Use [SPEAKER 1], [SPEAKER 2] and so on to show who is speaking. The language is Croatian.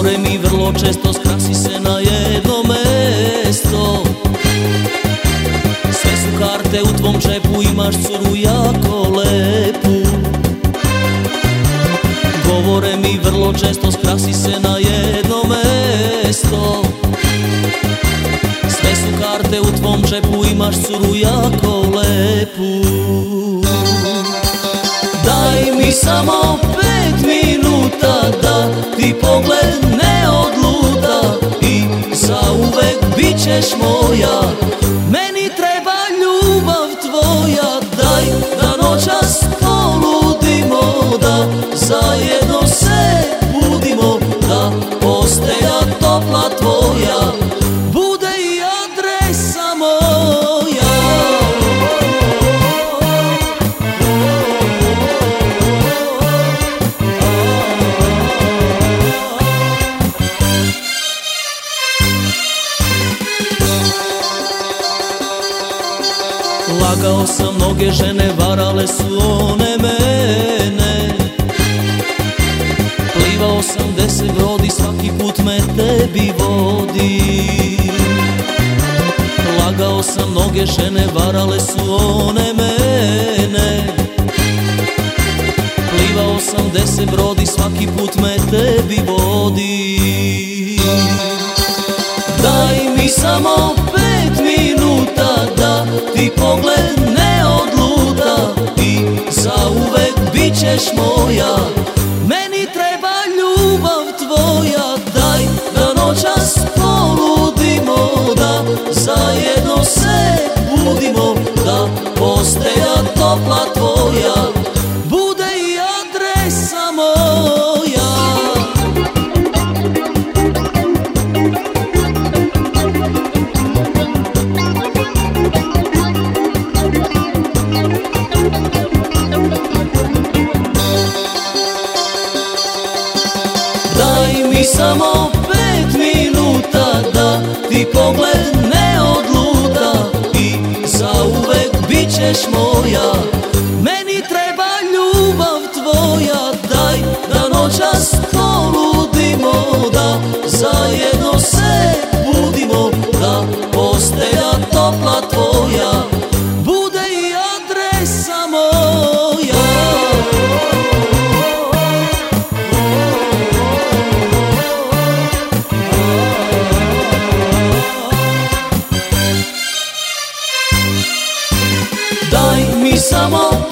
[SPEAKER 1] mi vrlo često skrasi se na jedno mesto. Sve su karte u tvom džepu, imaš curu jako lepu. Govore mi vrlo često skrasi se na jedno mesto. Sve su karte u tvom džepu, imaš curu jako lepu. Daj mi samo pet minuta da ti pogled ne odluta I zauvek bit ćeš moja. Meni treba ljubav tvoja Daj da noćas poludimo Da zajedno se budimo Da posteja topla tvoja Lagao sam mnoge žene, varale su one mene. Plivao sam gde se brodi, svaki put me tebi vodi. Lagao sam mnoge žene, varale su one mene. Plivao sam gde se brodi, svaki put me tebi vodi ti pogled ne odluta I zauvek bit ćeš moja. Meni treba ljubav tvoja Daj da noćas poludimo Da zajedno se budimo Da posteja topla tvoja Samo pet minuta da ti pogled ne odluta I zauvek bit ćeš moja. Meni treba ljubav tvoja Daj da noćas poludimo Da zajedno se budimo Da posteja topla tvoja Daj